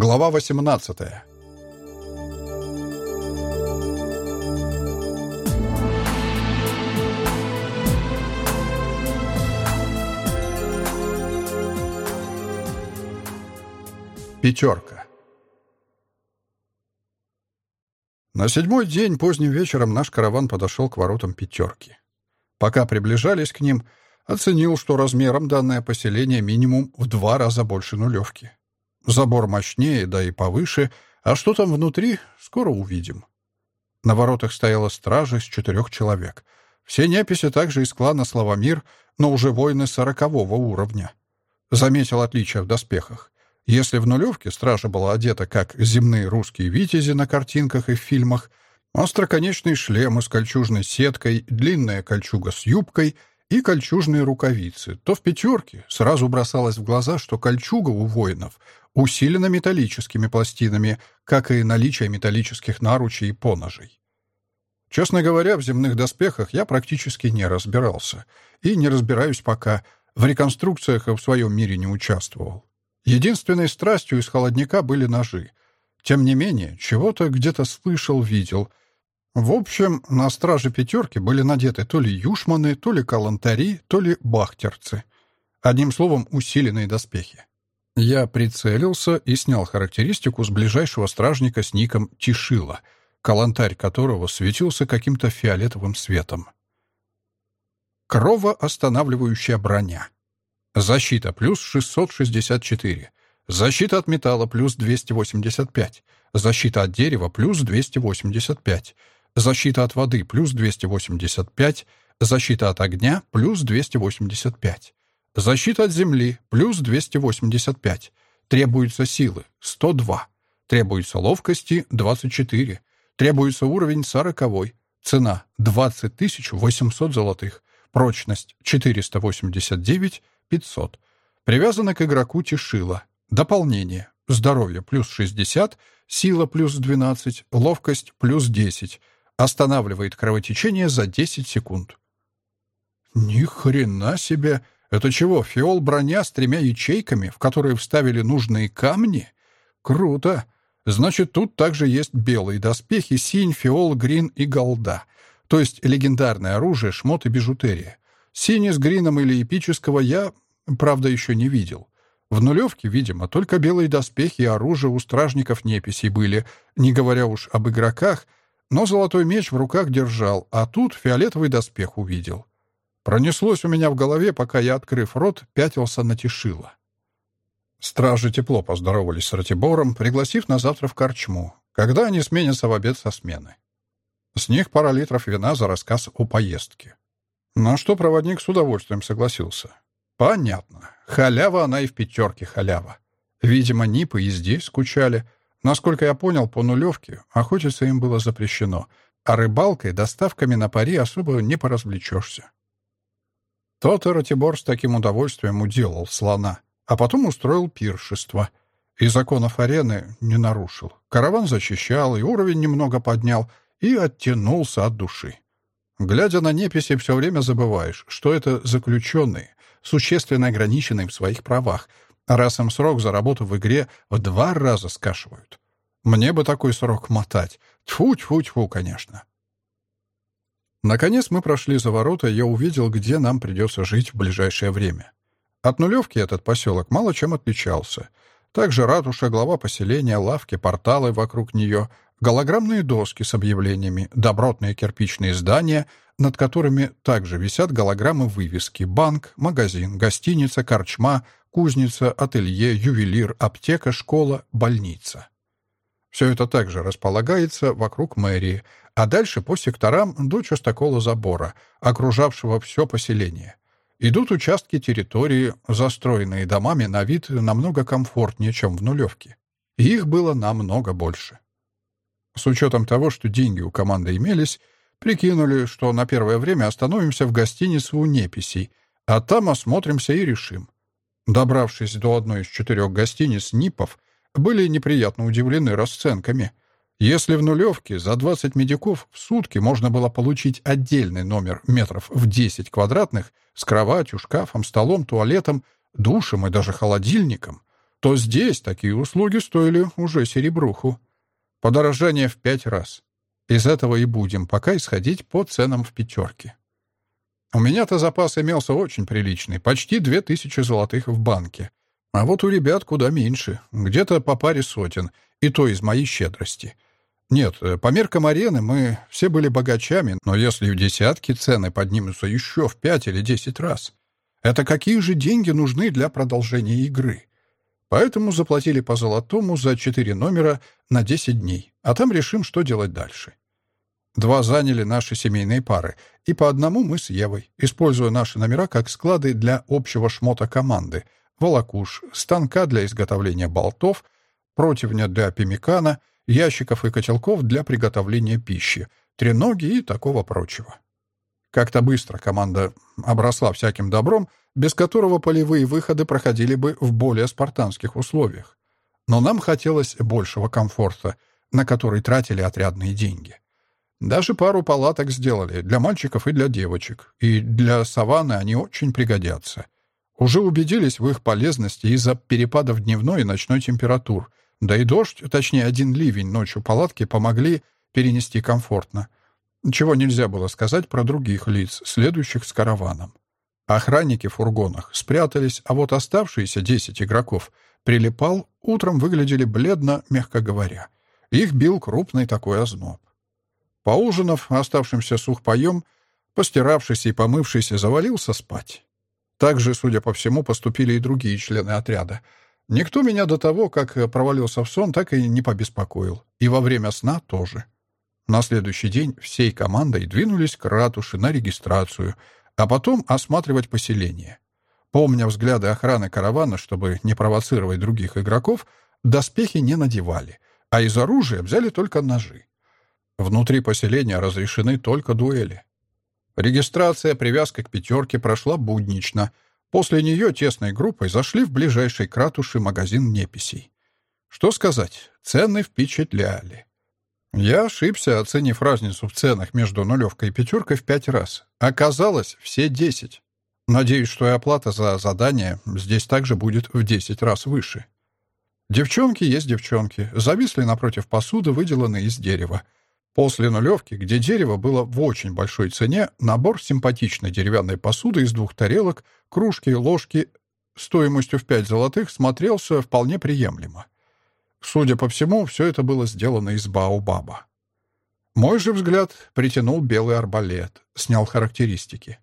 Глава 18 Пятерка На седьмой день поздним вечером наш караван подошел к воротам пятерки. Пока приближались к ним, оценил, что размером данное поселение минимум в два раза больше нулевки. Забор мощнее, да и повыше, а что там внутри, скоро увидим. На воротах стояла стража из четырех человек. Все неписи также из клана Славомир, но уже воины сорокового уровня. Заметил отличия в доспехах. Если в нулевке стража была одета, как земные русские витязи на картинках и в фильмах, остроконечные шлемы с кольчужной сеткой, длинная кольчуга с юбкой и кольчужные рукавицы, то в пятерке сразу бросалось в глаза, что кольчуга у воинов усилена металлическими пластинами, как и наличие металлических наручей и поножей. Честно говоря, в земных доспехах я практически не разбирался. И не разбираюсь пока. В реконструкциях в своем мире не участвовал. Единственной страстью из холодника были ножи. Тем не менее, чего-то где-то слышал, видел. В общем, на страже пятерки были надеты то ли юшманы, то ли калантари, то ли бахтерцы. Одним словом, усиленные доспехи. Я прицелился и снял характеристику с ближайшего стражника с ником Тишила, калантарь которого светился каким-то фиолетовым светом. Кровоостанавливающая броня. Защита плюс 664. Защита от металла плюс 285. Защита от дерева плюс 285. Защита от воды плюс 285. Защита от огня плюс 285. Защита от земли плюс 285. Требуется силы 102. Требуется ловкости 24. Требуется уровень 40. Цена 20 800 золотых. Прочность 489 500. Привязано к игроку Тишила. Дополнение. Здоровье плюс 60, сила плюс 12, ловкость плюс 10. Останавливает кровотечение за 10 секунд. Ни хрена себе! Это чего, фиол броня с тремя ячейками, в которые вставили нужные камни? Круто! Значит, тут также есть белые доспехи, синь, фиол, грин и голда. То есть легендарное оружие, шмот и бижутерия. Синий с грином или эпического я, правда, еще не видел. В нулевке, видимо, только белые доспехи и оружие у стражников неписей были, не говоря уж об игроках, но золотой меч в руках держал, а тут фиолетовый доспех увидел. Пронеслось у меня в голове, пока я, открыв рот, пятился на Тишила. Стражи тепло поздоровались с Ратибором, пригласив на завтра в корчму, когда они сменятся в обед со смены. С них пара литров вина за рассказ о поездке. На что проводник с удовольствием согласился. Понятно. Халява она и в пятерке халява. Видимо, Нипы и здесь скучали. Насколько я понял, по нулевке охотиться им было запрещено, а рыбалкой, доставками на пари особо не поразвлечешься. Тот Ратибор с таким удовольствием уделал слона, а потом устроил пиршество. И законов арены не нарушил. Караван защищал, и уровень немного поднял, и оттянулся от души. Глядя на неписи, все время забываешь, что это заключенные, существенно ограниченные в своих правах, раз им срок за работу в игре в два раза скашивают. Мне бы такой срок мотать. Тьфу-тьфу-тьфу, конечно. Наконец мы прошли за ворота, и я увидел, где нам придется жить в ближайшее время. От нулевки этот поселок мало чем отличался. Также ратуша, глава поселения, лавки, порталы вокруг нее, голограммные доски с объявлениями, добротные кирпичные здания, над которыми также висят голограммы вывески «Банк», «Магазин», «Гостиница», «Корчма», «Кузница», «Ателье», «Ювелир», «Аптека», «Школа», «Больница». Все это также располагается вокруг мэрии, а дальше по секторам до частокола забора, окружавшего все поселение. Идут участки территории, застроенные домами на вид намного комфортнее, чем в нулевке. И их было намного больше. С учетом того, что деньги у команды имелись, прикинули, что на первое время остановимся в гостинице у Неписей, а там осмотримся и решим. Добравшись до одной из четырех гостиниц НИПов, были неприятно удивлены расценками. Если в нулевке за 20 медиков в сутки можно было получить отдельный номер метров в 10 квадратных с кроватью, шкафом, столом, туалетом, душем и даже холодильником, то здесь такие услуги стоили уже серебруху. Подорожание в пять раз. Из этого и будем пока исходить по ценам в пятерке. У меня-то запас имелся очень приличный, почти две тысячи золотых в банке. А вот у ребят куда меньше, где-то по паре сотен, и то из моей щедрости. Нет, э, по меркам арены мы все были богачами, но если в десятки цены поднимутся еще в пять или десять раз, это какие же деньги нужны для продолжения игры? Поэтому заплатили по золотому за четыре номера на десять дней, а там решим, что делать дальше. Два заняли наши семейные пары, и по одному мы с Евой, используя наши номера как склады для общего шмота команды, волокуш, станка для изготовления болтов, противня для пимикана, ящиков и котелков для приготовления пищи, треноги и такого прочего. Как-то быстро команда обросла всяким добром, без которого полевые выходы проходили бы в более спартанских условиях. Но нам хотелось большего комфорта, на который тратили отрядные деньги. Даже пару палаток сделали для мальчиков и для девочек. И для саванны они очень пригодятся. Уже убедились в их полезности из-за перепадов дневной и ночной температур. Да и дождь, точнее один ливень ночью палатки помогли перенести комфортно. Чего нельзя было сказать про других лиц, следующих с караваном. Охранники в фургонах спрятались, а вот оставшиеся десять игроков прилипал, утром выглядели бледно, мягко говоря. Их бил крупный такой озноб. Поужинав оставшимся сухпоем, постиравшись и помывшись, завалился спать. Так же, судя по всему, поступили и другие члены отряда. Никто меня до того, как провалился в сон, так и не побеспокоил. И во время сна тоже. На следующий день всей командой двинулись к ратуше на регистрацию, а потом осматривать поселение. Помня взгляды охраны каравана, чтобы не провоцировать других игроков, доспехи не надевали, а из оружия взяли только ножи. Внутри поселения разрешены только дуэли. Регистрация, привязка к пятерке прошла буднично. После нее тесной группой зашли в ближайший к ратуше магазин неписей. Что сказать, цены впечатляли. Я ошибся, оценив разницу в ценах между нулевкой и пятеркой в пять раз. Оказалось, все десять. Надеюсь, что и оплата за задание здесь также будет в десять раз выше. Девчонки есть девчонки. Зависли напротив посуды, выделанной из дерева. После нулевки, где дерево было в очень большой цене, набор симпатичной деревянной посуды из двух тарелок, кружки, ложки стоимостью в пять золотых смотрелся вполне приемлемо. Судя по всему, все это было сделано из баобаба. Мой же взгляд притянул белый арбалет, снял характеристики.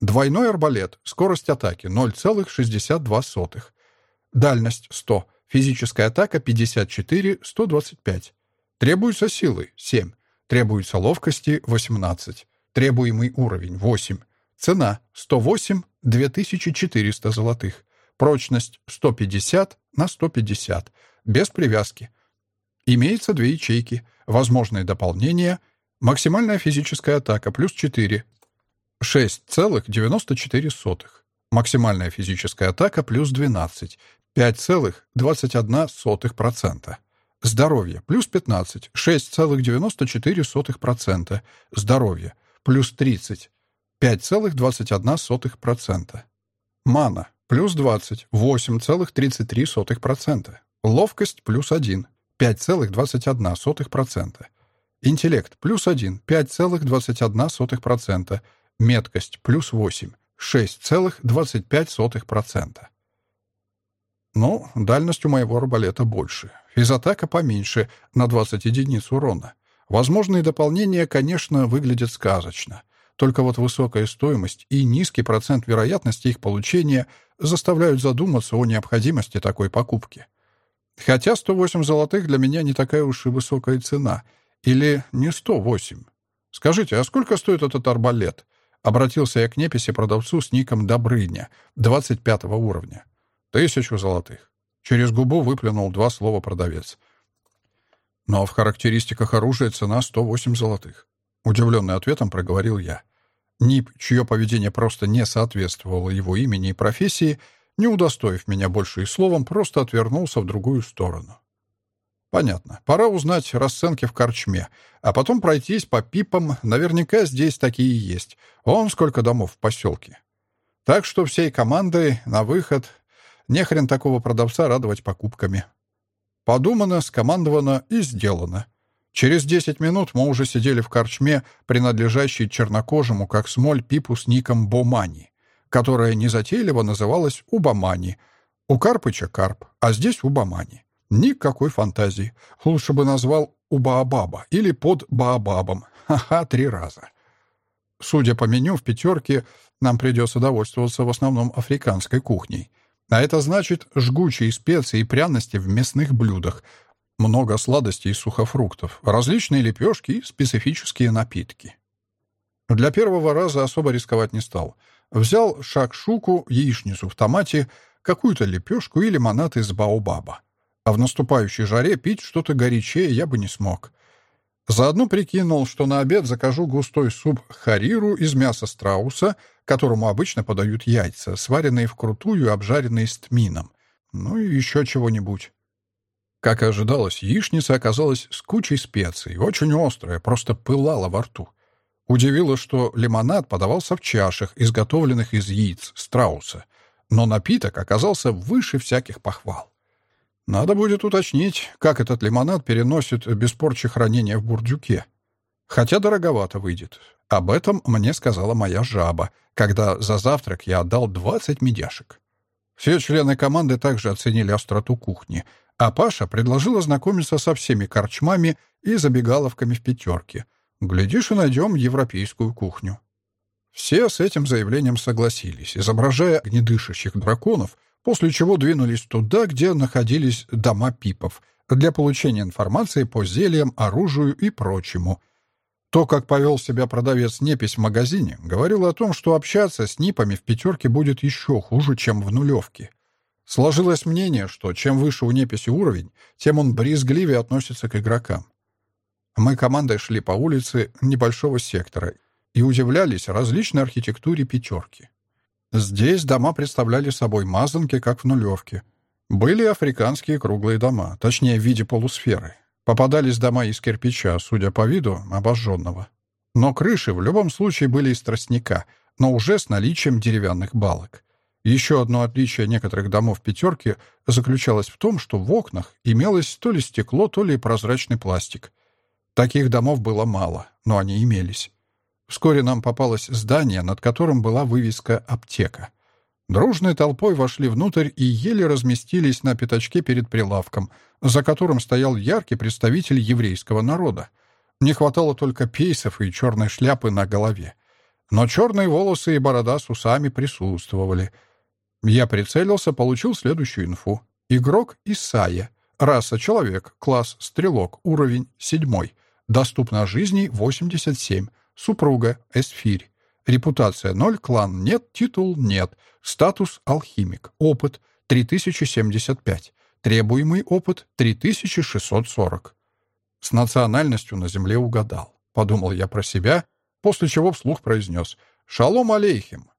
Двойной арбалет, скорость атаки 0,62. Дальность 100, физическая атака 54, 125. Требуется силы 7. Требуется ловкости 18. Требуемый уровень 8. Цена 108 2400 золотых. Прочность 150 на 150. Без привязки. Имеется две ячейки. Возможные дополнения. Максимальная физическая атака плюс 4. 6,94. Максимальная физическая атака плюс 12. 5,21%. Здоровье плюс 15, 6,94%. Здоровье плюс 30, 5,21%. Мана плюс 20, 8,33%. Ловкость плюс 1, 5,21%. Интеллект плюс 1, 5,21%. Меткость плюс 8, 6,25%. Ну, дальность у моего арбалета больше. Физатака поменьше, на 20 единиц урона. Возможные дополнения, конечно, выглядят сказочно. Только вот высокая стоимость и низкий процент вероятности их получения заставляют задуматься о необходимости такой покупки. Хотя 108 золотых для меня не такая уж и высокая цена. Или не 108. Скажите, а сколько стоит этот арбалет? Обратился я к неписи продавцу с ником Добрыня, 25 уровня. Тысячу золотых. Через губу выплюнул два слова продавец. Но в характеристиках оружия цена 108 золотых. Удивленный ответом проговорил я. Нип, чье поведение просто не соответствовало его имени и профессии, не удостоив меня больше и словом, просто отвернулся в другую сторону. Понятно. Пора узнать расценки в корчме, а потом пройтись по пипам. Наверняка здесь такие есть. Он сколько домов в поселке. Так что всей командой на выход Не хрен такого продавца радовать покупками. Подумано, скомандовано и сделано. Через 10 минут мы уже сидели в корчме, принадлежащей чернокожему, как смоль, пипу с ником Бомани, которая незатейливо называлась Убамани. У Карпыча Карп, а здесь Убамани. Никакой фантазии. Лучше бы назвал Убаабаба или под Баобабом. Ха-ха, три раза. Судя по меню в пятерке, нам придется довольствоваться в основном африканской кухней. А это значит жгучие специи и пряности в мясных блюдах, много сладостей и сухофруктов, различные лепешки и специфические напитки. Для первого раза особо рисковать не стал. Взял шакшуку, яичницу в томате, какую-то лепешку и лимонад из баобаба. А в наступающей жаре пить что-то горячее я бы не смог. Заодно прикинул, что на обед закажу густой суп хариру из мяса страуса, которому обычно подают яйца, сваренные вкрутую и обжаренные с тмином. Ну и еще чего-нибудь. Как и ожидалось, яичница оказалась с кучей специй, очень острая, просто пылала во рту. Удивило, что лимонад подавался в чашах, изготовленных из яиц страуса, но напиток оказался выше всяких похвал. Надо будет уточнить, как этот лимонад переносит без порчи хранения в бурдюке. Хотя дороговато выйдет. Об этом мне сказала моя жаба, когда за завтрак я отдал 20 медяшек. Все члены команды также оценили остроту кухни, а Паша предложил ознакомиться со всеми корчмами и забегаловками в пятерке. Глядишь, и найдем европейскую кухню. Все с этим заявлением согласились, изображая огнедышащих драконов — после чего двинулись туда, где находились дома пипов, для получения информации по зельям, оружию и прочему. То, как повел себя продавец-непись в магазине, говорило о том, что общаться с НИПами в пятерке будет еще хуже, чем в нулевке. Сложилось мнение, что чем выше у неписи уровень, тем он брезгливее относится к игрокам. Мы командой шли по улице небольшого сектора и удивлялись различной архитектуре пятерки. Здесь дома представляли собой мазанки, как в нулевке. Были африканские круглые дома, точнее, в виде полусферы. Попадались дома из кирпича, судя по виду, обожженного. Но крыши в любом случае были из тростника, но уже с наличием деревянных балок. Еще одно отличие некоторых домов пятерки заключалось в том, что в окнах имелось то ли стекло, то ли прозрачный пластик. Таких домов было мало, но они имелись. Вскоре нам попалось здание, над которым была вывеска «Аптека». Дружной толпой вошли внутрь и еле разместились на пятачке перед прилавком, за которым стоял яркий представитель еврейского народа. Не хватало только пейсов и черной шляпы на голове. Но черные волосы и борода с усами присутствовали. Я прицелился, получил следующую инфу. Игрок Исайя. Раса — человек. Класс — стрелок. Уровень — седьмой. Доступно жизни — 87. Супруга — Эсфирь. Репутация — ноль, клан — нет, титул — нет. Статус — алхимик. Опыт — 3075. Требуемый опыт — 3640. С национальностью на земле угадал. Подумал я про себя, после чего вслух произнес «Шалом алейхим».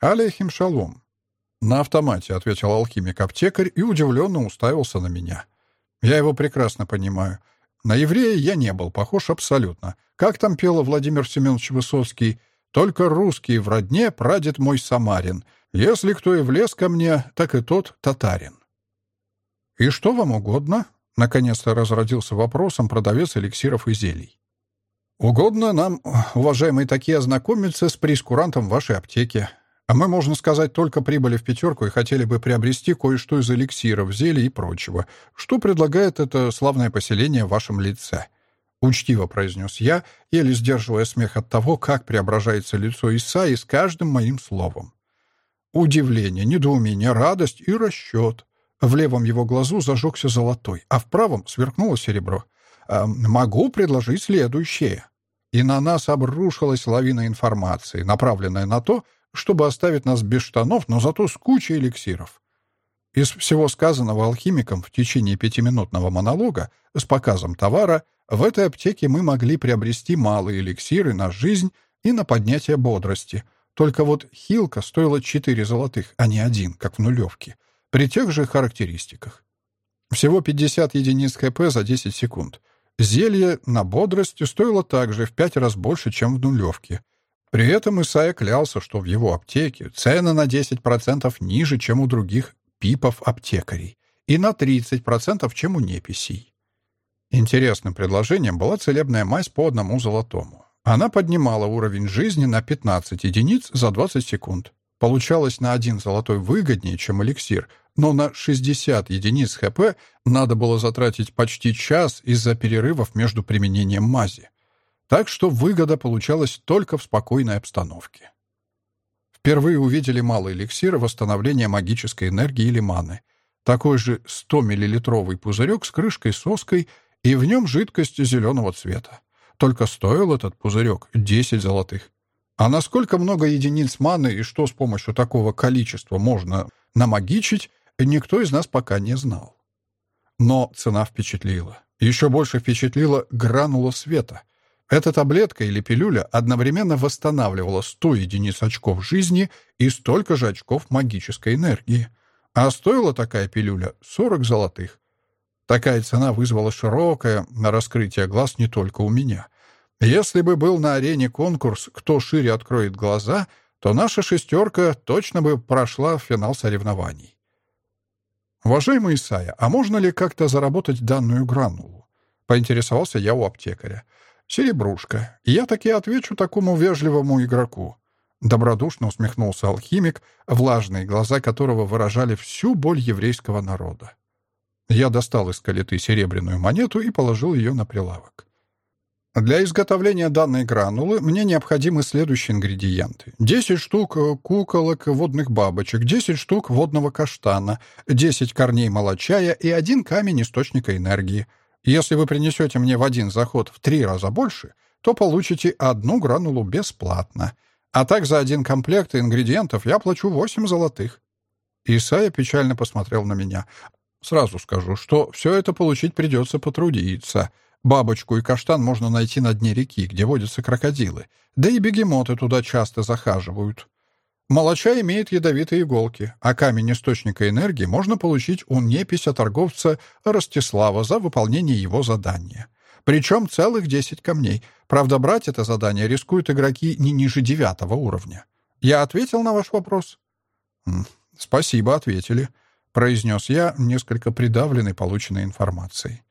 «Алейхим шалом». На автомате ответил алхимик-аптекарь и удивленно уставился на меня. Я его прекрасно понимаю — на еврея я не был похож абсолютно. Как там пел Владимир Семенович Высоцкий? «Только русский в родне прадед мой Самарин. Если кто и влез ко мне, так и тот татарин». «И что вам угодно?» — наконец-то разродился вопросом продавец эликсиров и зелий. «Угодно нам, уважаемые такие, ознакомиться с прескурантом вашей аптеки. А мы, можно сказать, только прибыли в пятерку и хотели бы приобрести кое-что из эликсиров, зелий и прочего. Что предлагает это славное поселение в вашем лице?» Учтиво произнес я, еле сдерживая смех от того, как преображается лицо Исаи с каждым моим словом. Удивление, недоумение, радость и расчет. В левом его глазу зажегся золотой, а в правом сверкнуло серебро. «Э, «Могу предложить следующее». И на нас обрушилась лавина информации, направленная на то, чтобы оставить нас без штанов, но зато с кучей эликсиров. Из всего сказанного алхимиком в течение пятиминутного монолога с показом товара в этой аптеке мы могли приобрести малые эликсиры на жизнь и на поднятие бодрости. Только вот хилка стоила 4 золотых, а не один, как в нулевке, при тех же характеристиках. Всего 50 единиц ХП за 10 секунд. Зелье на бодрость стоило также в 5 раз больше, чем в нулевке — при этом Исайя клялся, что в его аптеке цены на 10% ниже, чем у других пипов-аптекарей и на 30%, чем у неписей. Интересным предложением была целебная мазь по одному золотому. Она поднимала уровень жизни на 15 единиц за 20 секунд. Получалось на один золотой выгоднее, чем эликсир, но на 60 единиц ХП надо было затратить почти час из-за перерывов между применением мази. Так что выгода получалась только в спокойной обстановке. Впервые увидели малый эликсир восстановления магической энергии или маны. Такой же 100-миллилитровый пузырек с крышкой-соской и в нем жидкость зеленого цвета. Только стоил этот пузырек 10 золотых. А насколько много единиц маны и что с помощью такого количества можно намагичить, никто из нас пока не знал. Но цена впечатлила. Еще больше впечатлила гранула света. Эта таблетка или пилюля одновременно восстанавливала 100 единиц очков жизни и столько же очков магической энергии. А стоила такая пилюля 40 золотых. Такая цена вызвала широкое раскрытие глаз не только у меня. Если бы был на арене конкурс «Кто шире откроет глаза», то наша шестерка точно бы прошла в финал соревнований. «Уважаемый Исайя, а можно ли как-то заработать данную гранулу?» — поинтересовался я у аптекаря. «Серебрушка. Я таки отвечу такому вежливому игроку». Добродушно усмехнулся алхимик, влажные глаза которого выражали всю боль еврейского народа. Я достал из калиты серебряную монету и положил ее на прилавок. Для изготовления данной гранулы мне необходимы следующие ингредиенты. 10 штук э, куколок водных бабочек, 10 штук водного каштана, 10 корней молочая и один камень источника энергии. Если вы принесете мне в один заход в три раза больше, то получите одну гранулу бесплатно. А так за один комплект ингредиентов я плачу 8 золотых. Исайя печально посмотрел на меня. Сразу скажу, что все это получить придется потрудиться. Бабочку и каштан можно найти на дне реки, где водятся крокодилы. Да и бегемоты туда часто захаживают. Молоча имеет ядовитые иголки, а камень источника энергии можно получить у непися торговца Ростислава за выполнение его задания. Причем целых 10 камней. Правда, брать это задание рискуют игроки не ниже девятого уровня. Я ответил на ваш вопрос? Спасибо, ответили произнес я, несколько придавленный полученной информацией.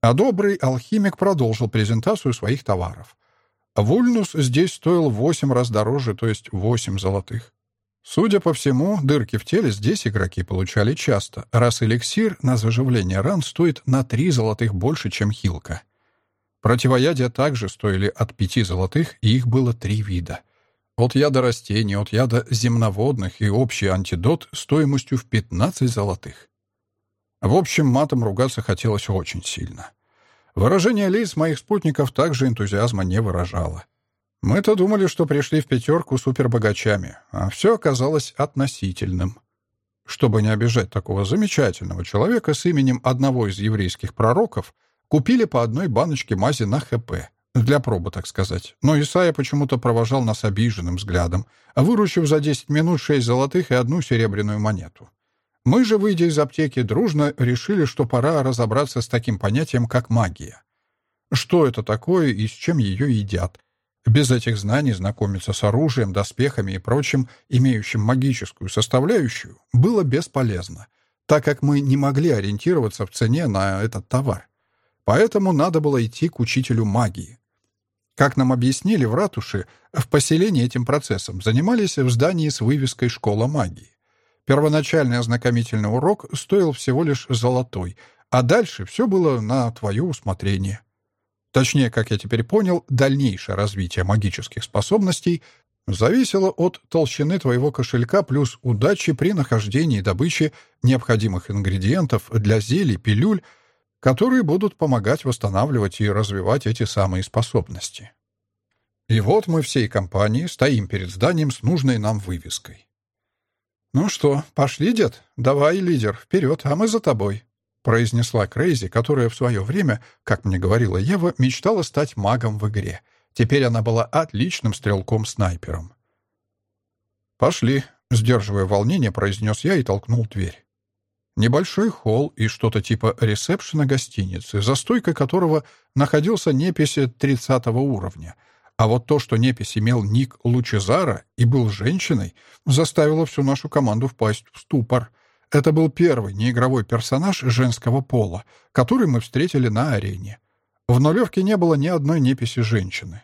А добрый алхимик продолжил презентацию своих товаров. Вульнус здесь стоил восемь раз дороже, то есть восемь золотых. Судя по всему, дырки в теле здесь игроки получали часто, раз эликсир на заживление ран стоит на три золотых больше, чем хилка. Противоядия также стоили от пяти золотых, и их было три вида — от яда растений, от яда земноводных и общий антидот стоимостью в 15 золотых. В общем, матом ругаться хотелось очень сильно. Выражение лиц моих спутников также энтузиазма не выражало. Мы-то думали, что пришли в пятерку супербогачами, а все оказалось относительным. Чтобы не обижать такого замечательного человека с именем одного из еврейских пророков, купили по одной баночке мази на ХП — для пробы, так сказать. Но Исайя почему-то провожал нас обиженным взглядом, выручив за 10 минут 6 золотых и одну серебряную монету. Мы же, выйдя из аптеки, дружно решили, что пора разобраться с таким понятием, как магия. Что это такое и с чем ее едят? Без этих знаний знакомиться с оружием, доспехами и прочим, имеющим магическую составляющую, было бесполезно, так как мы не могли ориентироваться в цене на этот товар. Поэтому надо было идти к учителю магии. Как нам объяснили в ратуше, в поселении этим процессом занимались в здании с вывеской «Школа магии». Первоначальный ознакомительный урок стоил всего лишь золотой, а дальше все было на твое усмотрение. Точнее, как я теперь понял, дальнейшее развитие магических способностей зависело от толщины твоего кошелька плюс удачи при нахождении и добыче необходимых ингредиентов для зелий, пилюль, которые будут помогать восстанавливать и развивать эти самые способности. И вот мы всей компанией стоим перед зданием с нужной нам вывеской. «Ну что, пошли, дед? Давай, лидер, вперед, а мы за тобой», произнесла Крейзи, которая в свое время, как мне говорила Ева, мечтала стать магом в игре. Теперь она была отличным стрелком-снайпером. «Пошли», — сдерживая волнение, произнес я и толкнул дверь. Небольшой холл и что-то типа ресепшена гостиницы, за стойкой которого находился непись 30 уровня. А вот то, что непись имел ник Лучезара и был женщиной, заставило всю нашу команду впасть в ступор. Это был первый неигровой персонаж женского пола, который мы встретили на арене. В нулевке не было ни одной неписи женщины.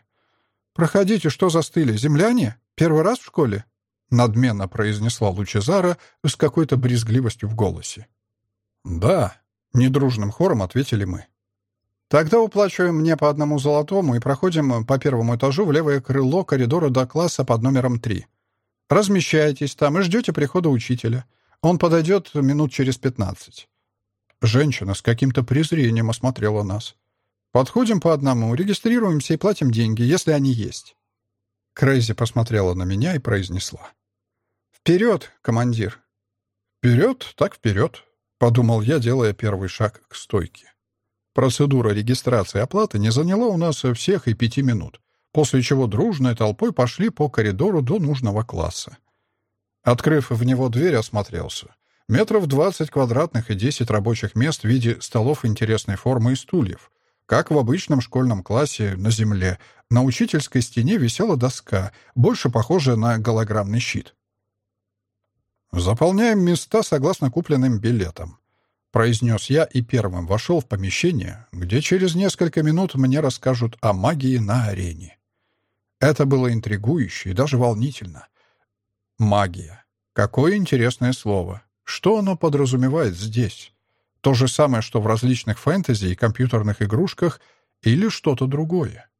«Проходите, что застыли? Земляне? Первый раз в школе?» Надменно произнесла Лучезара с какой-то брезгливостью в голосе. «Да», — недружным хором ответили мы. «Тогда уплачиваем мне по одному золотому и проходим по первому этажу в левое крыло коридора до класса под номером три. Размещайтесь там и ждете прихода учителя. Он подойдет минут через пятнадцать». Женщина с каким-то презрением осмотрела нас. «Подходим по одному, регистрируемся и платим деньги, если они есть». Крейзи посмотрела на меня и произнесла. «Вперед, командир!» «Вперед, так вперед!» — подумал я, делая первый шаг к стойке. Процедура регистрации оплаты не заняла у нас всех и пяти минут, после чего дружной толпой пошли по коридору до нужного класса. Открыв в него дверь, осмотрелся. Метров двадцать квадратных и десять рабочих мест в виде столов интересной формы и стульев. Как в обычном школьном классе на земле, на учительской стене висела доска, больше похожая на голограммный щит. «Заполняем места согласно купленным билетам», — произнес я и первым вошел в помещение, где через несколько минут мне расскажут о магии на арене. Это было интригующе и даже волнительно. Магия. Какое интересное слово. Что оно подразумевает здесь? То же самое, что в различных фэнтези и компьютерных игрушках, или что-то другое?